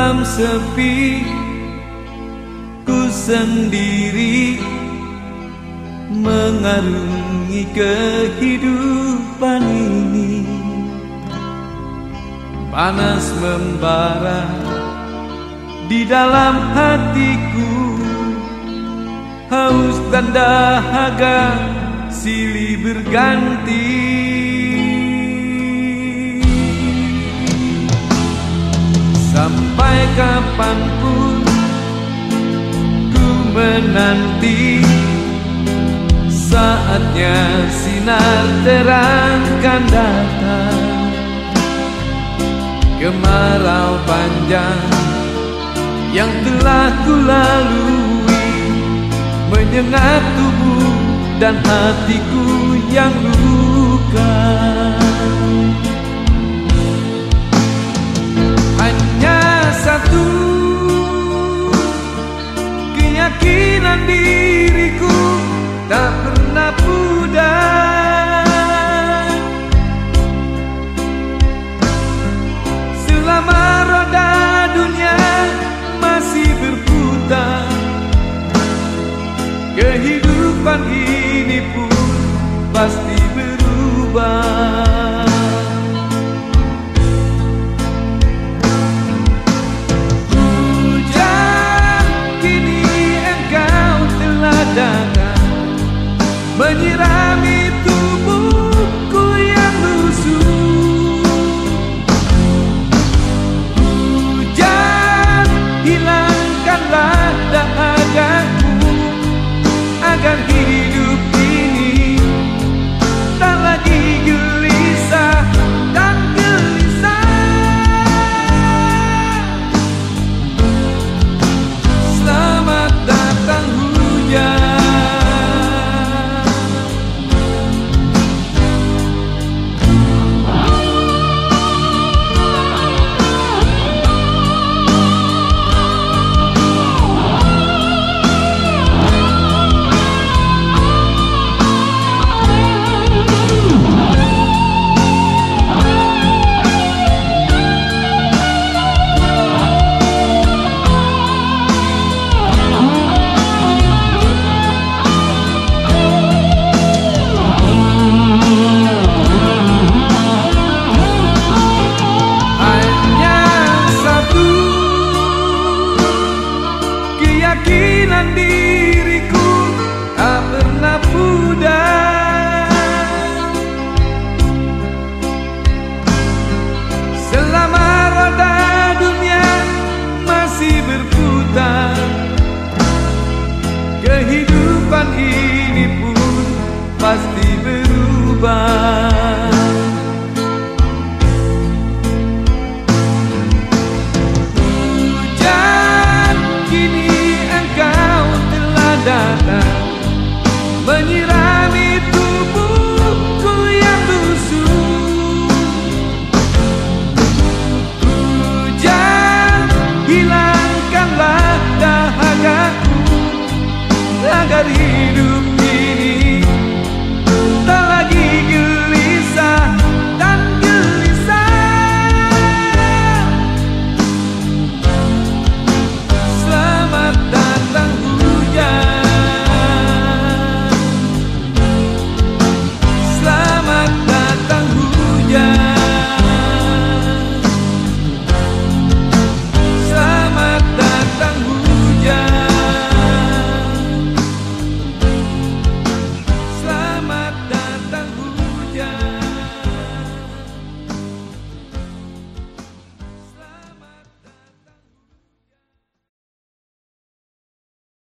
Malam sepi Ku sendiri Mengarungi kehidupan ini. Panas membara Di dalam hatiku Haus dan dahaga Silih berganti Sampai kapan pun ku menanti Saatnya sinar terang kan datang. Kemarau panjang yang telah ku lalui Menyengat tubuh dan hatiku yang luka dengan diriku tak pernah pudar. Selama roda dunia masih berputar Kehidupan ini pun pasti